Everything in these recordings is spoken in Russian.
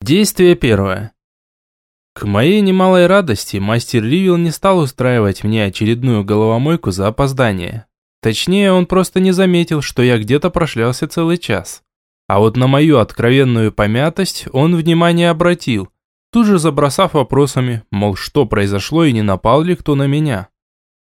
Действие первое. К моей немалой радости мастер Ривил не стал устраивать мне очередную головомойку за опоздание. Точнее, он просто не заметил, что я где-то прошлялся целый час. А вот на мою откровенную помятость он внимание обратил, тут же забросав вопросами, мол, что произошло и не напал ли кто на меня.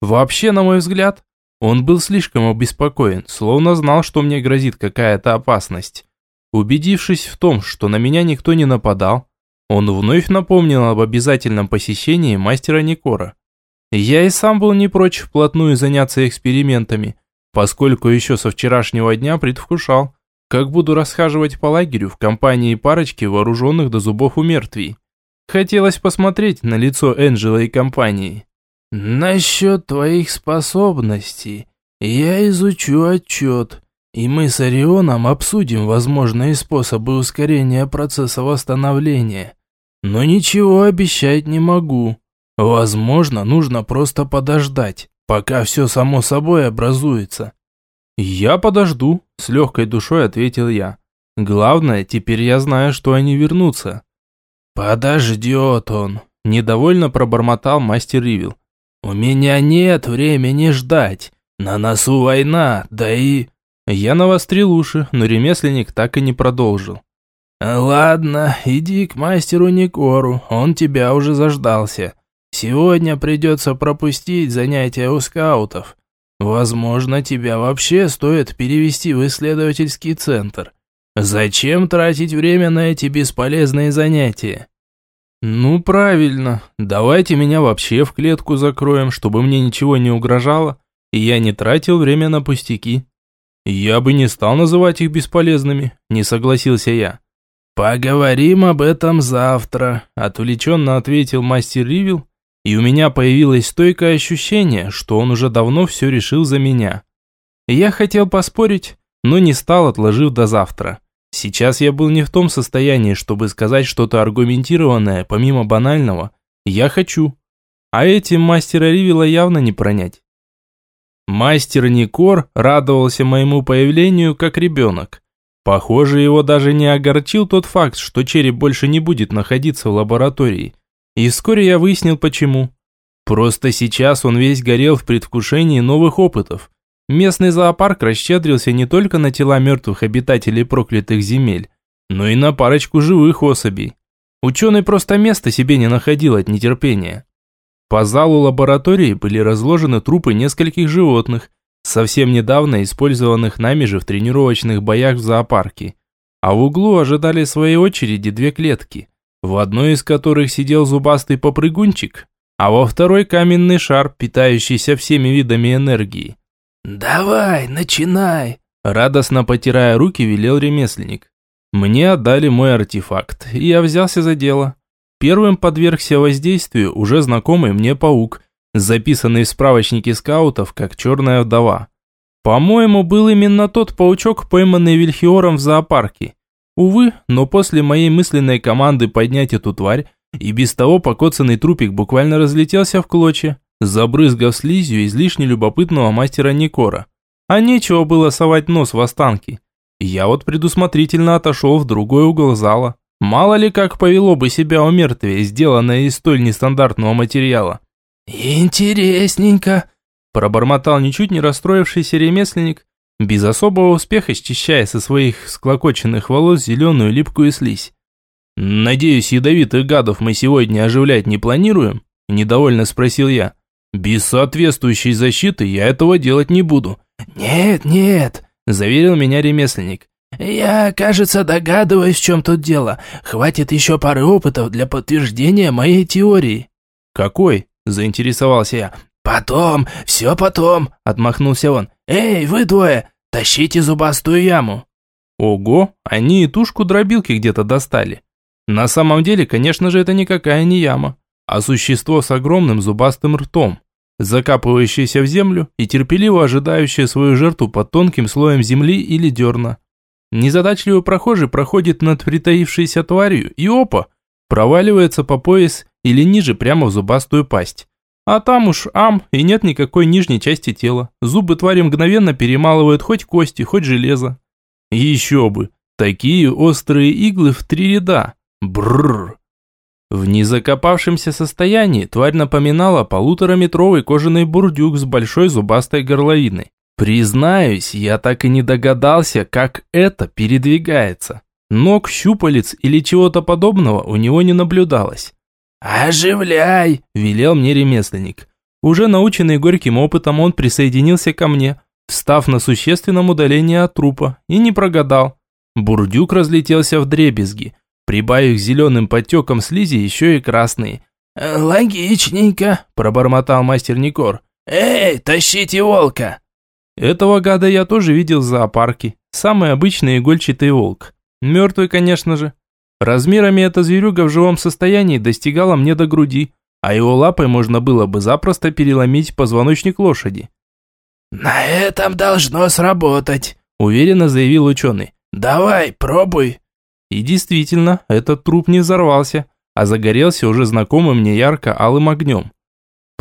Вообще, на мой взгляд, он был слишком обеспокоен, словно знал, что мне грозит какая-то опасность. Убедившись в том, что на меня никто не нападал, он вновь напомнил об обязательном посещении мастера Никора. Я и сам был не прочь вплотную заняться экспериментами, поскольку еще со вчерашнего дня предвкушал, как буду расхаживать по лагерю в компании парочки вооруженных до зубов умертвий. Хотелось посмотреть на лицо Энджела и компании. «Насчет твоих способностей я изучу отчет», и мы с Орионом обсудим возможные способы ускорения процесса восстановления. Но ничего обещать не могу. Возможно, нужно просто подождать, пока все само собой образуется. «Я подожду», – с легкой душой ответил я. «Главное, теперь я знаю, что они вернутся». «Подождет он», – недовольно пробормотал мастер Ривил. «У меня нет времени ждать. На носу война, да и...» Я навострил уши, но ремесленник так и не продолжил. «Ладно, иди к мастеру Никору, он тебя уже заждался. Сегодня придется пропустить занятия у скаутов. Возможно, тебя вообще стоит перевести в исследовательский центр. Зачем тратить время на эти бесполезные занятия?» «Ну, правильно. Давайте меня вообще в клетку закроем, чтобы мне ничего не угрожало, и я не тратил время на пустяки». «Я бы не стал называть их бесполезными», – не согласился я. «Поговорим об этом завтра», – отвлеченно ответил мастер Ривил, и у меня появилось стойкое ощущение, что он уже давно все решил за меня. Я хотел поспорить, но не стал, отложив до завтра. Сейчас я был не в том состоянии, чтобы сказать что-то аргументированное, помимо банального «я хочу». А этим мастера Ривила явно не пронять. Мастер Никор радовался моему появлению как ребенок. Похоже, его даже не огорчил тот факт, что череп больше не будет находиться в лаборатории. И вскоре я выяснил почему. Просто сейчас он весь горел в предвкушении новых опытов. Местный зоопарк расщедрился не только на тела мертвых обитателей проклятых земель, но и на парочку живых особей. Ученый просто места себе не находил от нетерпения. По залу лаборатории были разложены трупы нескольких животных, совсем недавно использованных нами же в тренировочных боях в зоопарке. А в углу ожидали своей очереди две клетки, в одной из которых сидел зубастый попрыгунчик, а во второй каменный шар, питающийся всеми видами энергии. «Давай, начинай!» Радостно потирая руки, велел ремесленник. Мне отдали мой артефакт, и я взялся за дело. Первым подвергся воздействию уже знакомый мне паук, записанный в справочнике скаутов как «Черная вдова». По-моему, был именно тот паучок, пойманный Вильхиором в зоопарке. Увы, но после моей мысленной команды поднять эту тварь, и без того покоцанный трупик буквально разлетелся в клочья, забрызгав слизью излишне любопытного мастера Никора. А нечего было совать нос в останки. Я вот предусмотрительно отошел в другой угол зала. Мало ли как повело бы себя у мертвия, сделанное из столь нестандартного материала. «Интересненько», – пробормотал ничуть не расстроившийся ремесленник, без особого успеха счищая со своих склокоченных волос зеленую липкую слизь. «Надеюсь, ядовитых гадов мы сегодня оживлять не планируем?» – недовольно спросил я. «Без соответствующей защиты я этого делать не буду». «Нет, нет», – заверил меня ремесленник. «Я, кажется, догадываюсь, в чем тут дело. Хватит еще пары опытов для подтверждения моей теории». «Какой?» – заинтересовался я. «Потом, все потом», – отмахнулся он. «Эй, вы двое, тащите зубастую яму». Ого, они и тушку дробилки где-то достали. На самом деле, конечно же, это никакая не яма, а существо с огромным зубастым ртом, закапывающееся в землю и терпеливо ожидающее свою жертву под тонким слоем земли или дерна. Незадачливый прохожий проходит над притаившейся тварью и опа, проваливается по пояс или ниже прямо в зубастую пасть. А там уж ам, и нет никакой нижней части тела. Зубы твари мгновенно перемалывают хоть кости, хоть железо. Еще бы, такие острые иглы в три ряда. Бррр. В незакопавшемся состоянии тварь напоминала полутораметровый кожаный бурдюк с большой зубастой горловиной. Признаюсь, я так и не догадался, как это передвигается. Ног, щупалец или чего-то подобного у него не наблюдалось. «Оживляй!» – велел мне ремесленник. Уже наученный горьким опытом, он присоединился ко мне, встав на существенном удалении от трупа, и не прогадал. Бурдюк разлетелся в дребезги, прибавив зеленым подтеком слизи еще и красные. «Логичненько», – пробормотал мастер Никор. «Эй, тащите волка!» Этого гада я тоже видел в зоопарке. Самый обычный игольчатый волк. Мертвый, конечно же. Размерами эта зверюга в живом состоянии достигала мне до груди, а его лапой можно было бы запросто переломить позвоночник лошади. «На этом должно сработать», – уверенно заявил ученый. «Давай, пробуй». И действительно, этот труп не взорвался, а загорелся уже знакомым мне ярко-алым огнем.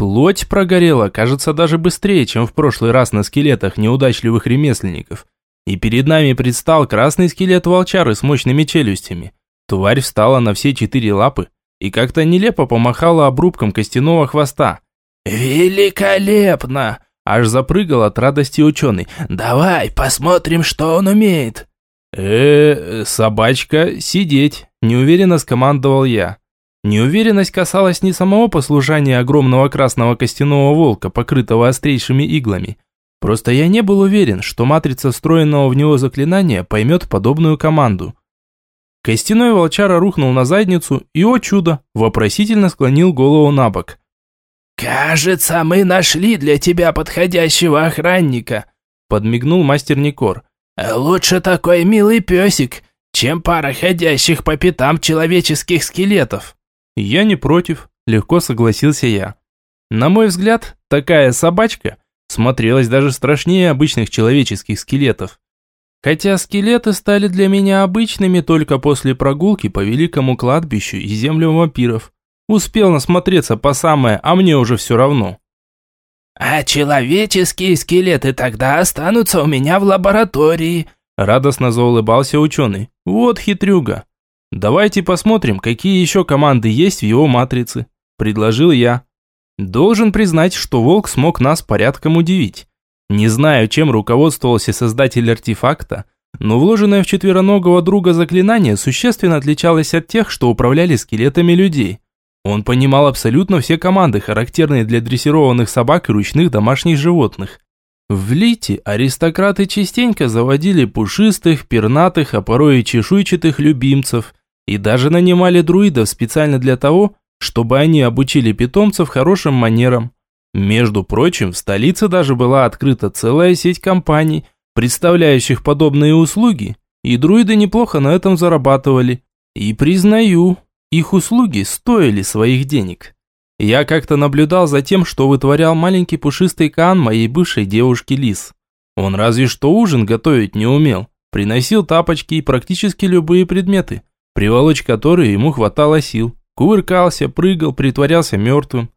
Плоть прогорела, кажется, даже быстрее, чем в прошлый раз на скелетах неудачливых ремесленников. И перед нами предстал красный скелет волчары с мощными челюстями. Тварь встала на все четыре лапы и как-то нелепо помахала обрубком костяного хвоста. «Великолепно!» Аж запрыгал от радости ученый. «Давай, посмотрим, что он умеет!» э, -э собачка, сидеть!» Неуверенно скомандовал я. Неуверенность касалась не самого послужания огромного красного костяного волка, покрытого острейшими иглами. Просто я не был уверен, что матрица встроенного в него заклинания поймет подобную команду. Костяной волчара рухнул на задницу и, о чудо, вопросительно склонил голову на бок. «Кажется, мы нашли для тебя подходящего охранника», подмигнул мастер Никор. «Лучше такой милый песик, чем пара ходящих по пятам человеческих скелетов». «Я не против», легко согласился я. На мой взгляд, такая собачка смотрелась даже страшнее обычных человеческих скелетов. Хотя скелеты стали для меня обычными только после прогулки по великому кладбищу и землям вампиров. Успел насмотреться по самое, а мне уже все равно. «А человеческие скелеты тогда останутся у меня в лаборатории», радостно заулыбался ученый. «Вот хитрюга. Давайте посмотрим, какие еще команды есть в его матрице», предложил я. Должен признать, что волк смог нас порядком удивить. Не знаю, чем руководствовался создатель артефакта, но вложенное в четвероногого друга заклинание существенно отличалось от тех, что управляли скелетами людей. Он понимал абсолютно все команды, характерные для дрессированных собак и ручных домашних животных. В Лите аристократы частенько заводили пушистых, пернатых, а порой и чешуйчатых любимцев, и даже нанимали друидов специально для того, чтобы они обучили питомцев хорошим манерам. Между прочим, в столице даже была открыта целая сеть компаний, представляющих подобные услуги, и друиды неплохо на этом зарабатывали. И признаю, их услуги стоили своих денег. Я как-то наблюдал за тем, что вытворял маленький пушистый Каан моей бывшей девушки Лис. Он разве что ужин готовить не умел. Приносил тапочки и практически любые предметы, приволочь которые ему хватало сил. Кувыркался, прыгал, притворялся мертвым.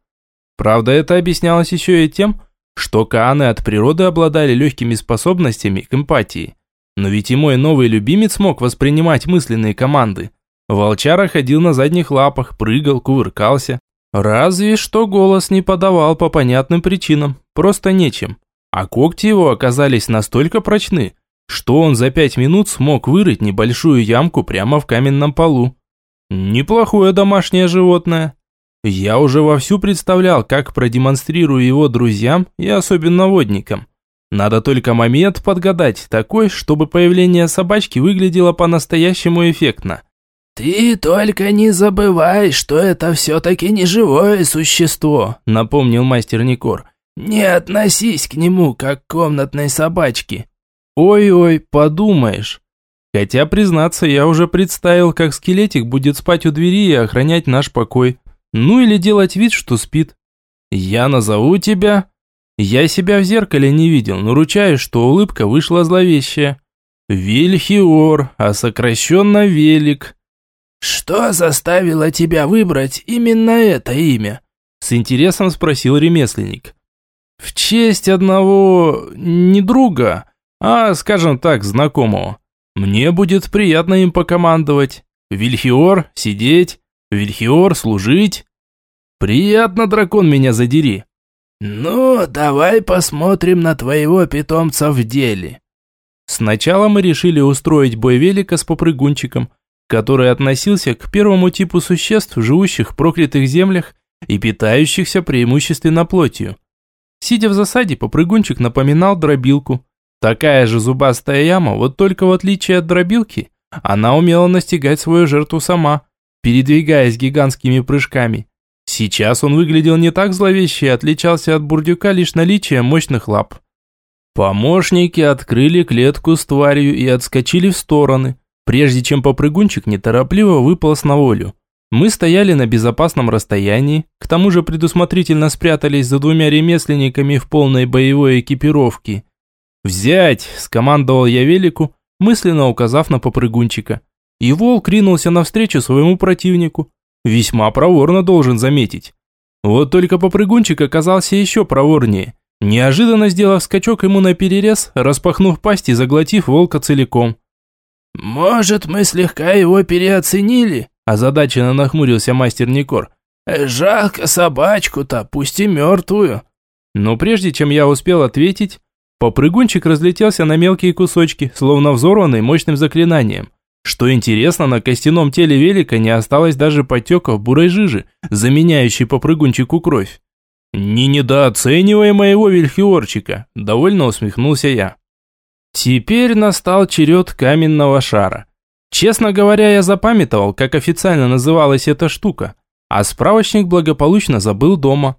Правда, это объяснялось еще и тем, что Кааны от природы обладали легкими способностями к эмпатии. Но ведь и мой новый любимец мог воспринимать мысленные команды. Волчара ходил на задних лапах, прыгал, кувыркался. Разве что голос не подавал по понятным причинам, просто нечем. А когти его оказались настолько прочны, что он за пять минут смог вырыть небольшую ямку прямо в каменном полу. Неплохое домашнее животное. Я уже вовсю представлял, как продемонстрирую его друзьям и особенно водникам. Надо только момент подгадать такой, чтобы появление собачки выглядело по-настоящему эффектно. «Ты только не забывай, что это все-таки не живое существо», напомнил мастер Никор. «Не относись к нему, как к комнатной собачке». «Ой-ой, подумаешь». Хотя, признаться, я уже представил, как скелетик будет спать у двери и охранять наш покой. Ну или делать вид, что спит. «Я назову тебя...» Я себя в зеркале не видел, но ручаюсь, что улыбка вышла зловещая. «Вильхиор, а сокращенно Велик». «Что заставило тебя выбрать именно это имя?» С интересом спросил ремесленник. «В честь одного... не друга, а, скажем так, знакомого. Мне будет приятно им покомандовать. Вильхиор – сидеть, Вильхиор – служить. Приятно, дракон, меня задери. Ну, давай посмотрим на твоего питомца в деле. Сначала мы решили устроить бой велика с попрыгунчиком, который относился к первому типу существ, живущих в проклятых землях и питающихся преимущественно плотью. Сидя в засаде, попрыгунчик напоминал дробилку. Такая же зубастая яма, вот только в отличие от дробилки, она умела настигать свою жертву сама, передвигаясь гигантскими прыжками. Сейчас он выглядел не так зловеще и отличался от бурдюка лишь наличием мощных лап. Помощники открыли клетку с тварью и отскочили в стороны, прежде чем попрыгунчик неторопливо выполз на волю. Мы стояли на безопасном расстоянии, к тому же предусмотрительно спрятались за двумя ремесленниками в полной боевой экипировке. «Взять!» – скомандовал я велику, мысленно указав на попрыгунчика. И волк ринулся навстречу своему противнику. Весьма проворно должен заметить. Вот только попрыгунчик оказался еще проворнее, неожиданно сделав скачок ему на перерез, распахнув пасть и заглотив волка целиком. «Может, мы слегка его переоценили?» Озадаченно нахмурился мастер Никор. «Жалко собачку-то, пусть и мертвую». Но прежде чем я успел ответить, попрыгунчик разлетелся на мелкие кусочки, словно взорванный мощным заклинанием. Что интересно, на костяном теле велика не осталось даже потеков бурой жижи, заменяющей попрыгунчику кровь. «Не недооценивай моего вельхиорчика», – довольно усмехнулся я. Теперь настал черед каменного шара – Честно говоря, я запамятовал, как официально называлась эта штука, а справочник благополучно забыл дома.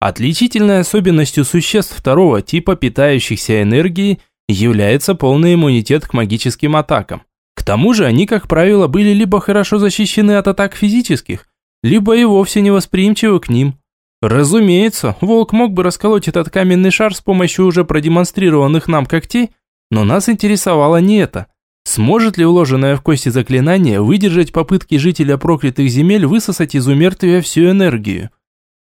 Отличительной особенностью существ второго типа, питающихся энергией, является полный иммунитет к магическим атакам. К тому же они, как правило, были либо хорошо защищены от атак физических, либо и вовсе невосприимчивы к ним. Разумеется, волк мог бы расколоть этот каменный шар с помощью уже продемонстрированных нам когтей, но нас интересовало не это – Сможет ли уложенное в кости заклинание выдержать попытки жителя проклятых земель высосать из умертвия всю энергию?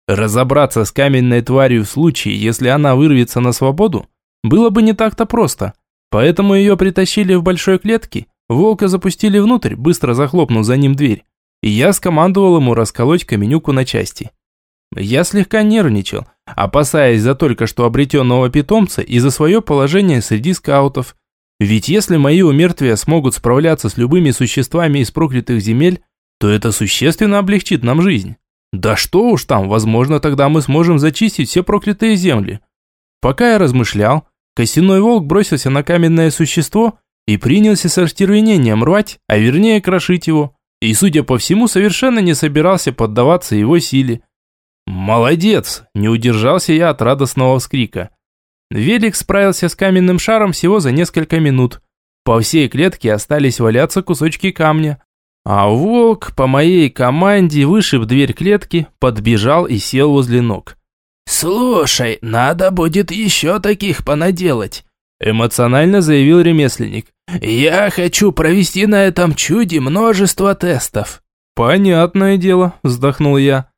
Разобраться с каменной тварью в случае, если она вырвется на свободу, было бы не так-то просто. Поэтому ее притащили в большой клетке, волка запустили внутрь, быстро захлопнув за ним дверь. И я скомандовал ему расколоть каменюку на части. Я слегка нервничал, опасаясь за только что обретенного питомца и за свое положение среди скаутов – ведь если мои умертвия смогут справляться с любыми существами из проклятых земель, то это существенно облегчит нам жизнь. Да что уж там, возможно, тогда мы сможем зачистить все проклятые земли. Пока я размышлял, костяной волк бросился на каменное существо и принялся с остервенением рвать, а вернее крошить его. И, судя по всему, совершенно не собирался поддаваться его силе. «Молодец!» – не удержался я от радостного вскрика. Велик справился с каменным шаром всего за несколько минут. По всей клетке остались валяться кусочки камня. А волк по моей команде вышиб дверь клетки, подбежал и сел возле ног. «Слушай, надо будет еще таких понаделать», эмоционально заявил ремесленник. «Я хочу провести на этом чуде множество тестов». «Понятное дело», вздохнул я.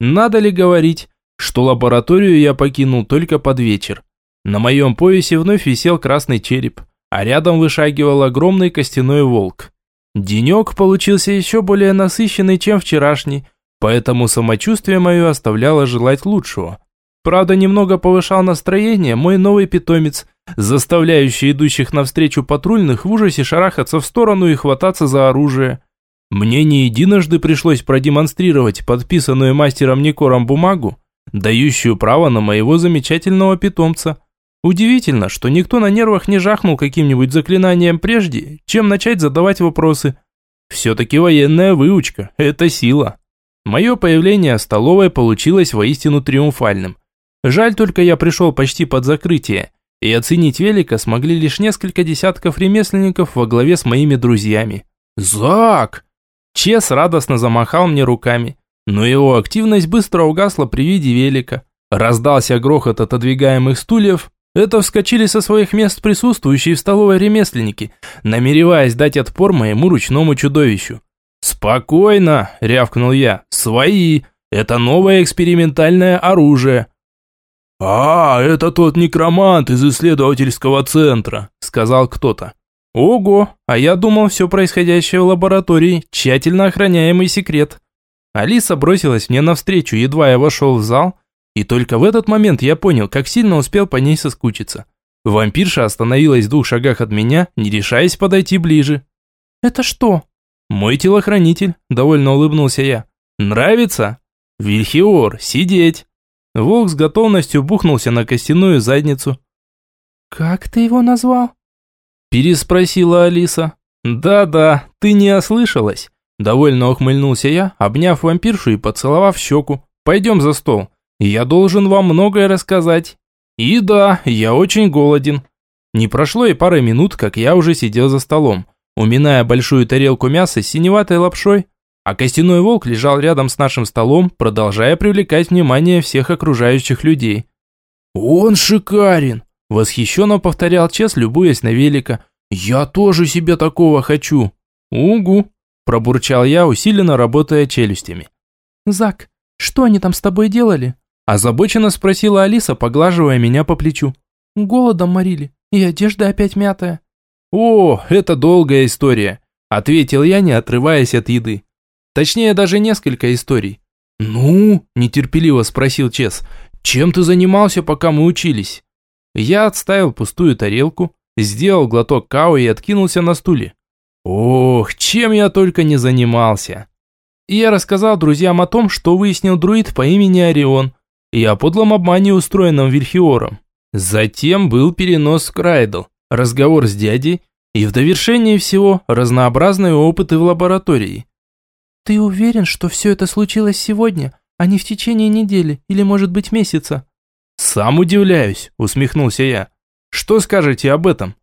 «Надо ли говорить, что лабораторию я покинул только под вечер? На моем поясе вновь висел красный череп, а рядом вышагивал огромный костяной волк. Денек получился еще более насыщенный, чем вчерашний, поэтому самочувствие мое оставляло желать лучшего. Правда, немного повышал настроение мой новый питомец, заставляющий идущих навстречу патрульных в ужасе шарахаться в сторону и хвататься за оружие. Мне не единожды пришлось продемонстрировать подписанную мастером Никором бумагу, дающую право на моего замечательного питомца – Удивительно, что никто на нервах не жахнул каким-нибудь заклинанием прежде, чем начать задавать вопросы. Все-таки военная выучка – это сила. Мое появление в столовой получилось воистину триумфальным. Жаль только я пришел почти под закрытие, и оценить велика смогли лишь несколько десятков ремесленников во главе с моими друзьями. «Зак!» Чес радостно замахал мне руками, но его активность быстро угасла при виде велика. Раздался грохот отодвигаемых стульев, это вскочили со своих мест присутствующие в столовой ремесленники, намереваясь дать отпор моему ручному чудовищу. «Спокойно!» – рявкнул я. «Свои! Это новое экспериментальное оружие!» «А, это тот некромант из исследовательского центра», – сказал кто-то. Ого, а я думал, все происходящее в лаборатории – тщательно охраняемый секрет. Алиса бросилась мне навстречу, едва я вошел в зал, и только в этот момент я понял, как сильно успел по ней соскучиться. Вампирша остановилась в двух шагах от меня, не решаясь подойти ближе. «Это что?» «Мой телохранитель», – довольно улыбнулся я. «Нравится?» «Вильхиор, сидеть!» Волк с готовностью бухнулся на костяную задницу. «Как ты его назвал?» Переспросила Алиса. «Да-да, ты не ослышалась». Довольно ухмыльнулся я, обняв вампиршу и поцеловав щеку. «Пойдем за стол. Я должен вам многое рассказать. И да, я очень голоден». Не прошло и пары минут, как я уже сидел за столом, уминая большую тарелку мяса с синеватой лапшой, а костяной волк лежал рядом с нашим столом, продолжая привлекать внимание всех окружающих людей. «Он шикарен!» – восхищенно повторял Чес, любуясь на велика. «Я тоже себе такого хочу!» «Угу!» – пробурчал я, усиленно работая челюстями. «Зак, что они там с тобой делали?» Озабоченно спросила Алиса, поглаживая меня по плечу. «Голодом морили, и одежда опять мятая». «О, это долгая история», – ответил я, не отрываясь от еды. Точнее, даже несколько историй. «Ну?» – нетерпеливо спросил Чес. «Чем ты занимался, пока мы учились?» Я отставил пустую тарелку, сделал глоток као и откинулся на стуле. Ох, чем я только не занимался. И я рассказал друзьям о том, что выяснил друид по имени Орион, и о подлом обмане, устроенном Вильхиором. Затем был перенос в Крайдл, разговор с дядей, и в довершении всего разнообразные опыты в лаборатории. «Ты уверен, что все это случилось сегодня, а не в течение недели или, может быть, месяца?» «Сам удивляюсь», – усмехнулся я. «Что скажете об этом?»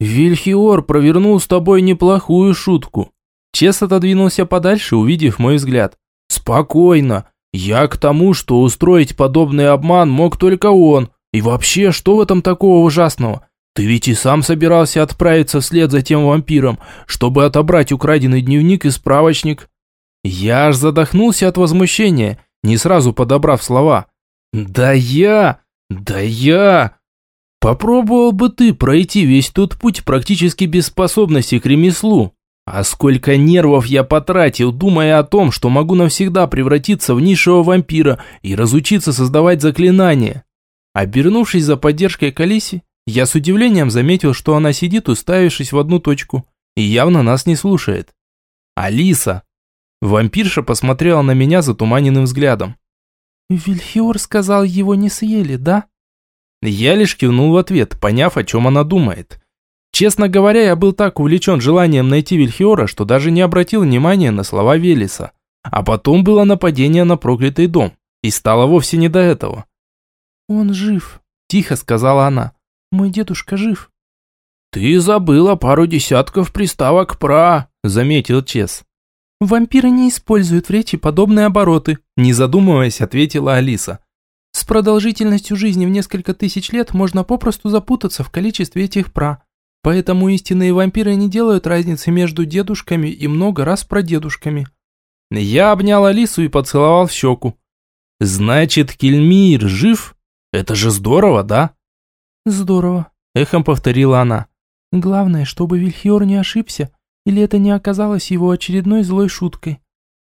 «Вильхиор провернул с тобой неплохую шутку». Чес отодвинулся подальше, увидев мой взгляд. «Спокойно. Я к тому, что устроить подобный обман мог только он. И вообще, что в этом такого ужасного? Ты ведь и сам собирался отправиться вслед за тем вампиром, чтобы отобрать украденный дневник и справочник». Я аж задохнулся от возмущения, не сразу подобрав слова. «Да я... да я...» «Попробовал бы ты пройти весь тот путь практически без способности к ремеслу. А сколько нервов я потратил, думая о том, что могу навсегда превратиться в низшего вампира и разучиться создавать заклинания». Обернувшись за поддержкой к Алисе, я с удивлением заметил, что она сидит, уставившись в одну точку, и явно нас не слушает. «Алиса, Вампирша посмотрела на меня затуманенным взглядом. «Вильхиор сказал, его не съели, да?» Я лишь кивнул в ответ, поняв, о чем она думает. Честно говоря, я был так увлечен желанием найти Вильхиора, что даже не обратил внимания на слова Велеса. А потом было нападение на проклятый дом, и стало вовсе не до этого. «Он жив», – тихо сказала она. «Мой дедушка жив». «Ты забыла пару десятков приставок «про», – заметил Чес. «Вампиры не используют в речи подобные обороты», не задумываясь, ответила Алиса. «С продолжительностью жизни в несколько тысяч лет можно попросту запутаться в количестве этих пра. Поэтому истинные вампиры не делают разницы между дедушками и много раз прадедушками». Я обнял Алису и поцеловал в щеку. «Значит, Кельмир жив? Это же здорово, да?» «Здорово», – эхом повторила она. «Главное, чтобы Вильхиор не ошибся или это не оказалось его очередной злой шуткой?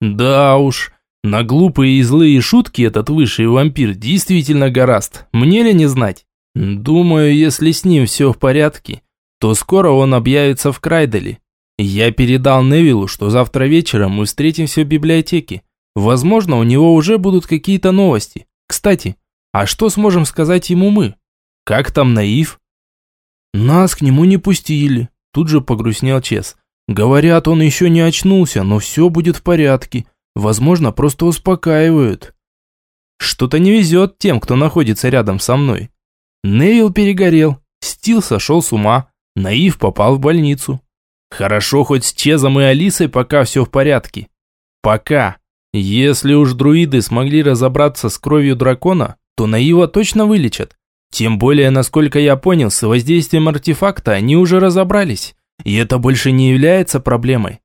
Да уж, на глупые и злые шутки этот высший вампир действительно гораст, мне ли не знать? Думаю, если с ним все в порядке, то скоро он объявится в Крайделе. Я передал Невилу, что завтра вечером мы встретимся в библиотеке. Возможно, у него уже будут какие-то новости. Кстати, а что сможем сказать ему мы? Как там Наив? Нас к нему не пустили, тут же погрустнел Чес. Говорят, он еще не очнулся, но все будет в порядке. Возможно, просто успокаивают. Что-то не везет тем, кто находится рядом со мной. Невил перегорел, Стил сошел с ума, Наив попал в больницу. Хорошо хоть с Чезом и Алисой пока все в порядке. Пока. Если уж друиды смогли разобраться с кровью дракона, то Наива точно вылечат. Тем более, насколько я понял, с воздействием артефакта они уже разобрались. И это больше не является проблемой.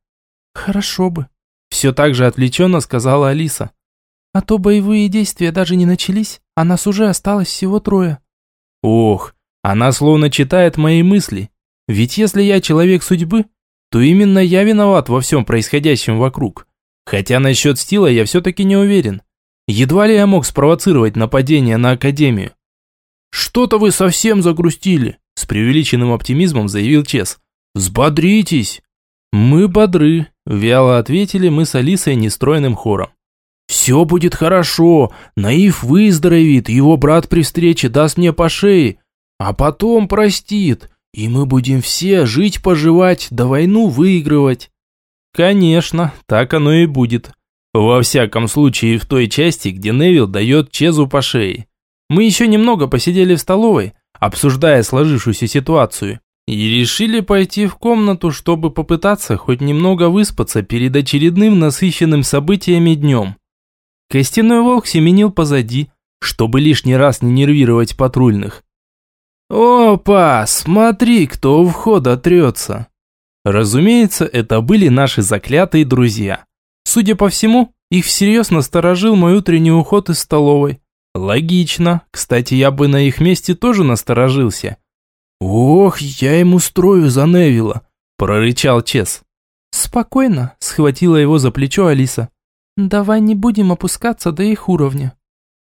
Хорошо бы. Все так же отвлеченно сказала Алиса. А то боевые действия даже не начались, а нас уже осталось всего трое. Ох, она словно читает мои мысли. Ведь если я человек судьбы, то именно я виноват во всем происходящем вокруг. Хотя насчет стила я все-таки не уверен. Едва ли я мог спровоцировать нападение на Академию. «Что-то вы совсем загрустили», – с преувеличенным оптимизмом заявил Чес. «Взбодритесь!» «Мы бодры», – вяло ответили мы с Алисой нестройным хором. «Все будет хорошо, Наив выздоровеет, его брат при встрече даст мне по шее, а потом простит, и мы будем все жить-поживать, да войну выигрывать». Конечно, так оно и будет. Во всяком случае, в той части, где Невил дает Чезу по шее. Мы еще немного посидели в столовой, обсуждая сложившуюся ситуацию, и решили пойти в комнату, чтобы попытаться хоть немного выспаться перед очередным насыщенным событиями днем. Костяной волк семенил позади, чтобы лишний раз не нервировать патрульных. «Опа, смотри, кто у входа трется!» Разумеется, это были наши заклятые друзья. Судя по всему, их всерьез насторожил мой утренний уход из столовой. Логично. Кстати, я бы на их месте тоже насторожился. «Ох, я ему строю за Невилла», – прорычал Чес. «Спокойно», – схватила его за плечо Алиса. «Давай не будем опускаться до их уровня».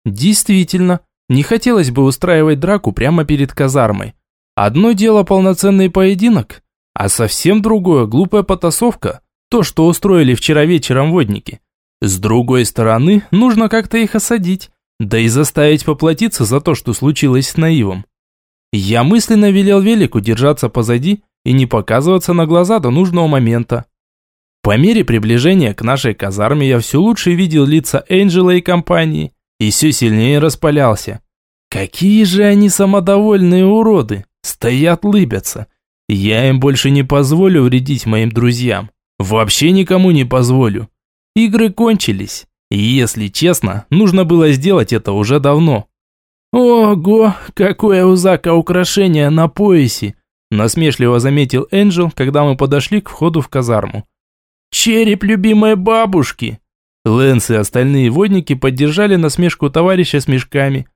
Действительно, не хотелось бы устраивать драку прямо перед казармой. Одно дело полноценный поединок, а совсем другое глупая потасовка, то, что устроили вчера вечером водники. С другой стороны, нужно как-то их осадить, да и заставить поплатиться за то, что случилось с Наивом. Я мысленно велел Велику держаться позади и не показываться на глаза до нужного момента. По мере приближения к нашей казарме я все лучше видел лица Энджела и компании, и все сильнее распалялся. Какие же они самодовольные уроды, стоят лыбятся. Я им больше не позволю вредить моим друзьям. Вообще никому не позволю. Игры кончились. И если честно, нужно было сделать это уже давно. «Ого, какое у Зака украшение на поясе!» Насмешливо заметил Энджел, когда мы подошли к входу в казарму. «Череп любимой бабушки!» Лэнс и остальные водники поддержали насмешку товарища с мешками.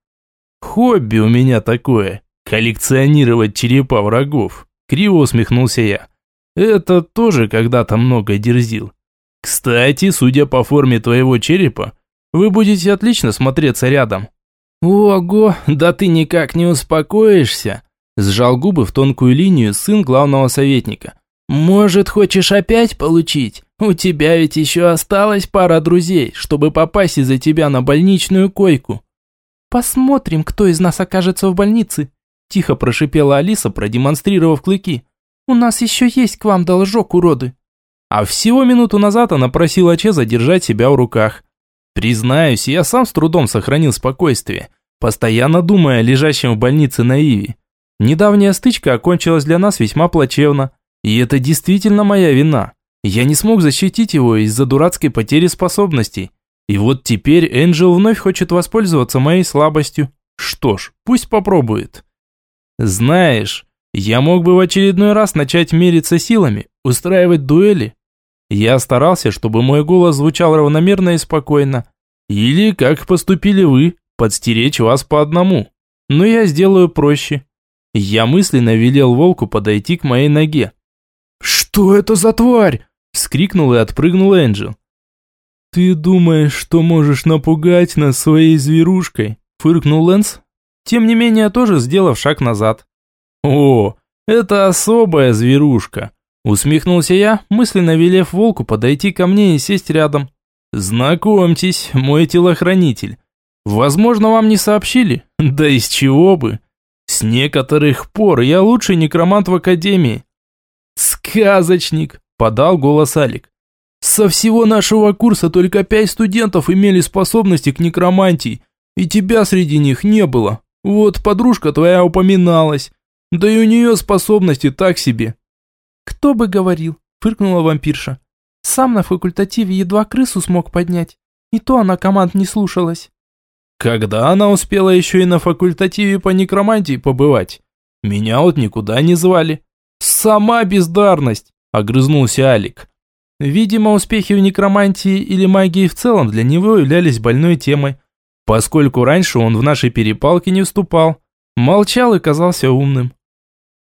«Хобби у меня такое – коллекционировать черепа врагов», – криво усмехнулся я. «Это тоже когда-то много дерзил. Кстати, судя по форме твоего черепа, вы будете отлично смотреться рядом». «Ого, да ты никак не успокоишься!» Сжал губы в тонкую линию сын главного советника. «Может, хочешь опять получить? У тебя ведь еще осталась пара друзей, чтобы попасть из-за тебя на больничную койку». «Посмотрим, кто из нас окажется в больнице», тихо прошипела Алиса, продемонстрировав клыки. «У нас еще есть к вам должок, уроды». А всего минуту назад она просила Чеза держать себя в руках. Признаюсь, я сам с трудом сохранил спокойствие, постоянно думая о лежащем в больнице Наиве. Недавняя стычка окончилась для нас весьма плачевно, и это действительно моя вина. Я не смог защитить его из-за дурацкой потери способностей. И вот теперь Энджел вновь хочет воспользоваться моей слабостью. Что ж, пусть попробует. Знаешь, я мог бы в очередной раз начать мериться силами, устраивать дуэли, я старался, чтобы мой голос звучал равномерно и спокойно. Или, как поступили вы, подстеречь вас по одному. Но я сделаю проще. Я мысленно велел волку подойти к моей ноге. «Что это за тварь?» – вскрикнул и отпрыгнул Энджел. «Ты думаешь, что можешь напугать нас своей зверушкой?» – фыркнул Лэнс, тем не менее тоже сделав шаг назад. «О, это особая зверушка. Усмехнулся я, мысленно велев волку подойти ко мне и сесть рядом. «Знакомьтесь, мой телохранитель. Возможно, вам не сообщили? Да из чего бы? С некоторых пор я лучший некромант в Академии». «Сказочник!» – подал голос Алик. «Со всего нашего курса только пять студентов имели способности к некромантии, и тебя среди них не было. Вот подружка твоя упоминалась, да и у нее способности так себе». «Кто бы говорил?» – фыркнула вампирша. «Сам на факультативе едва крысу смог поднять. И то она команд не слушалась». «Когда она успела еще и на факультативе по некромантии побывать? Меня вот никуда не звали». «Сама бездарность!» – огрызнулся Алик. Видимо, успехи в некромантии или магии в целом для него являлись больной темой, поскольку раньше он в нашей перепалке не вступал, молчал и казался умным.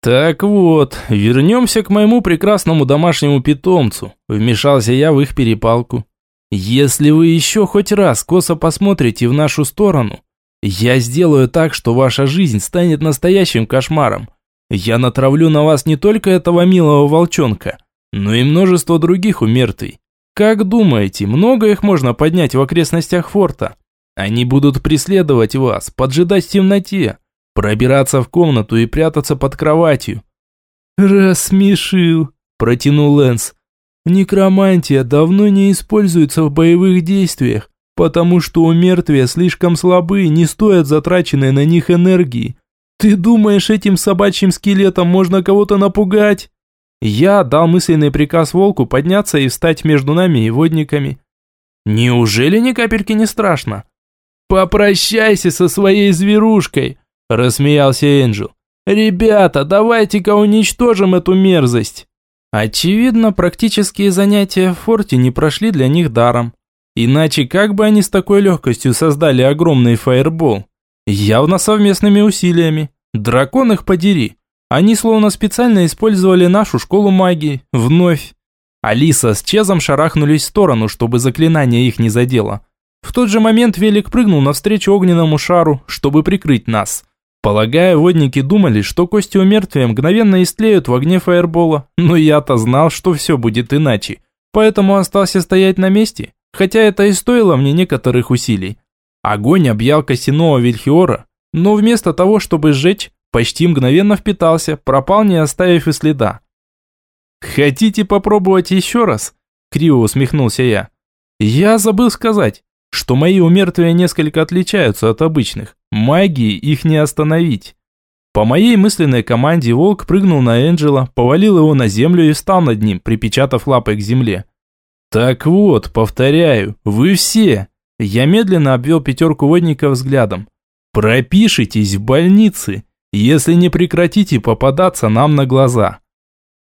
Так вот, вернемся к моему прекрасному домашнему питомцу. Вмешался я в их перепалку. Если вы еще хоть раз косо посмотрите в нашу сторону, я сделаю так, что ваша жизнь станет настоящим кошмаром. Я натравлю на вас не только этого милого волчонка, но и множество других умертвий. Как думаете, много их можно поднять в окрестностях форта? Они будут преследовать вас, поджидать в темноте, пробираться в комнату и прятаться под кроватью. «Рассмешил», – протянул Лэнс. «Некромантия давно не используется в боевых действиях, потому что у мертвия слишком слабы и не стоят затраченной на них энергии. Ты думаешь, этим собачьим скелетом можно кого-то напугать?» Я дал мысленный приказ волку подняться и встать между нами и водниками. «Неужели ни капельки не страшно?» «Попрощайся со своей зверушкой!» – рассмеялся Энджел. «Ребята, давайте-ка уничтожим эту мерзость!» Очевидно, практические занятия в форте не прошли для них даром. Иначе как бы они с такой легкостью создали огромный фаербол? Явно совместными усилиями. Дракон их подери. Они словно специально использовали нашу школу магии. Вновь. Алиса с Чезом шарахнулись в сторону, чтобы заклинание их не задело. В тот же момент велик прыгнул навстречу огненному шару, чтобы прикрыть нас. Полагаю, водники думали, что кости у мертвия мгновенно истлеют в огне фаербола, но я-то знал, что все будет иначе, поэтому остался стоять на месте, хотя это и стоило мне некоторых усилий. Огонь объял костяного Вильхиора, но вместо того, чтобы сжечь, почти мгновенно впитался, пропал, не оставив и следа. «Хотите попробовать еще раз?» – криво усмехнулся я. «Я забыл сказать, что мои умертвия несколько отличаются от обычных. Магии их не остановить. По моей мысленной команде волк прыгнул на Энджела, повалил его на землю и встал над ним, припечатав лапой к земле. Так вот, повторяю, вы все. Я медленно обвел пятерку водников взглядом. Пропишитесь в больнице, если не прекратите попадаться нам на глаза.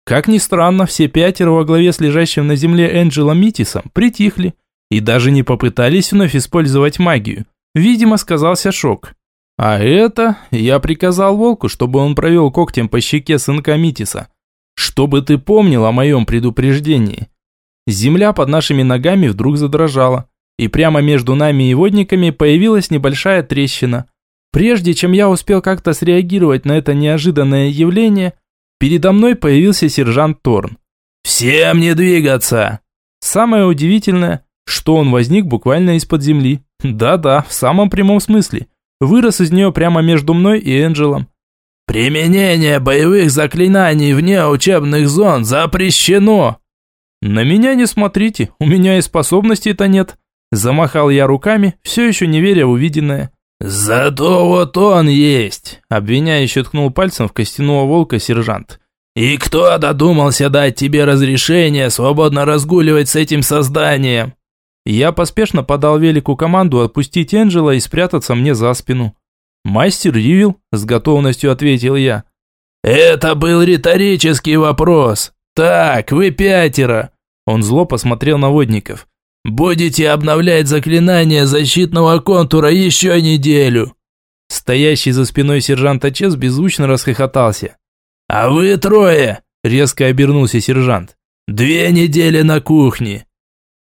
Как ни странно, все пятеро во главе с лежащим на земле Энджелом Митисом притихли и даже не попытались вновь использовать магию. Видимо, сказался шок. А это я приказал волку, чтобы он провел когтем по щеке сынка Митиса. Чтобы ты помнил о моем предупреждении. Земля под нашими ногами вдруг задрожала, и прямо между нами и водниками появилась небольшая трещина. Прежде чем я успел как-то среагировать на это неожиданное явление, передо мной появился сержант Торн. «Всем не двигаться!» Самое удивительное, что он возник буквально из-под земли. Да-да, в самом прямом смысле – вырос из нее прямо между мной и Энджелом. «Применение боевых заклинаний вне учебных зон запрещено!» «На меня не смотрите, у меня и способностей-то нет!» Замахал я руками, все еще не веря в увиденное. «Зато вот он есть!» Обвиняющий ткнул пальцем в костяного волка сержант. «И кто додумался дать тебе разрешение свободно разгуливать с этим созданием?» Я поспешно подал велику команду отпустить Энджела и спрятаться мне за спину. «Мастер Ривил?» – с готовностью ответил я. «Это был риторический вопрос. Так, вы пятеро!» Он зло посмотрел на водников. «Будете обновлять заклинание защитного контура еще неделю!» Стоящий за спиной сержанта Чес беззвучно расхохотался. «А вы трое!» – резко обернулся сержант. «Две недели на кухне.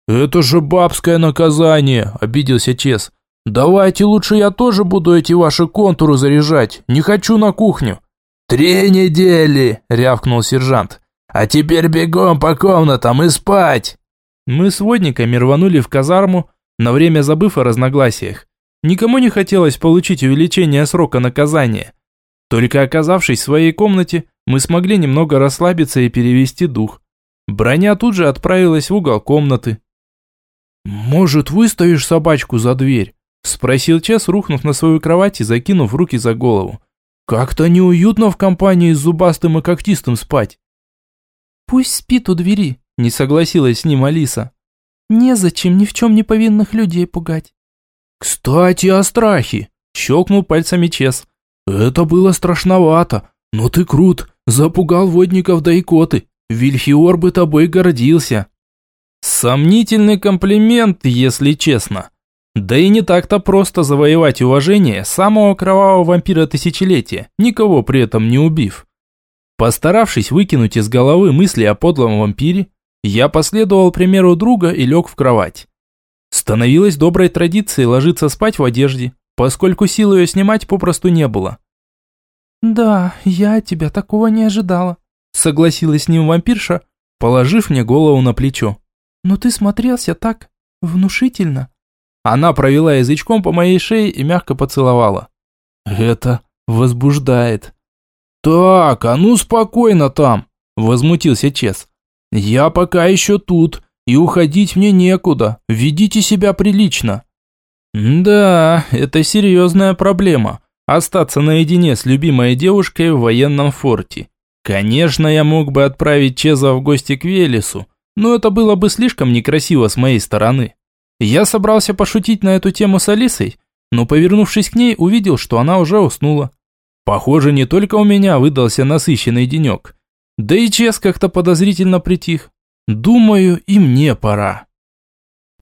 «Это же бабское наказание», – обиделся Чес. «Давайте лучше я тоже буду эти ваши контуры заряжать. Не хочу на кухню». «Три недели!» – рявкнул сержант. «А теперь бегом по комнатам и спать!» Мы с водниками рванули в казарму, на время забыв о разногласиях. Никому не хотелось получить увеличение срока наказания. Только оказавшись в своей комнате, мы смогли немного расслабиться и перевести дух. Броня тут же отправилась в угол комнаты. «Может, выставишь собачку за дверь?» Спросил Чес, рухнув на свою кровать и закинув руки за голову. «Как-то неуютно в компании с зубастым и когтистым спать». «Пусть спит у двери», – не согласилась с ним Алиса. «Незачем ни в чем не повинных людей пугать». «Кстати, о страхе», – щелкнул пальцами Чес. «Это было страшновато, но ты крут, запугал водников да икоты. Вильхиор бы тобой гордился». Сомнительный комплимент, если честно. Да и не так-то просто завоевать уважение самого кровавого вампира тысячелетия, никого при этом не убив. Постаравшись выкинуть из головы мысли о подлом вампире, я последовал примеру друга и лег в кровать. Становилось доброй традицией ложиться спать в одежде, поскольку сил ее снимать попросту не было. «Да, я от тебя такого не ожидала», — согласилась с ним вампирша, положив мне голову на плечо. «Но ты смотрелся так внушительно». Она провела язычком по моей шее и мягко поцеловала. «Это возбуждает». «Так, а ну спокойно там», – возмутился Чес. «Я пока еще тут, и уходить мне некуда. Ведите себя прилично». «Да, это серьезная проблема. Остаться наедине с любимой девушкой в военном форте. Конечно, я мог бы отправить Чеза в гости к Велесу, но это было бы слишком некрасиво с моей стороны. Я собрался пошутить на эту тему с Алисой, но повернувшись к ней, увидел, что она уже уснула. Похоже, не только у меня выдался насыщенный денек. Да и Чес как-то подозрительно притих. Думаю, и мне пора.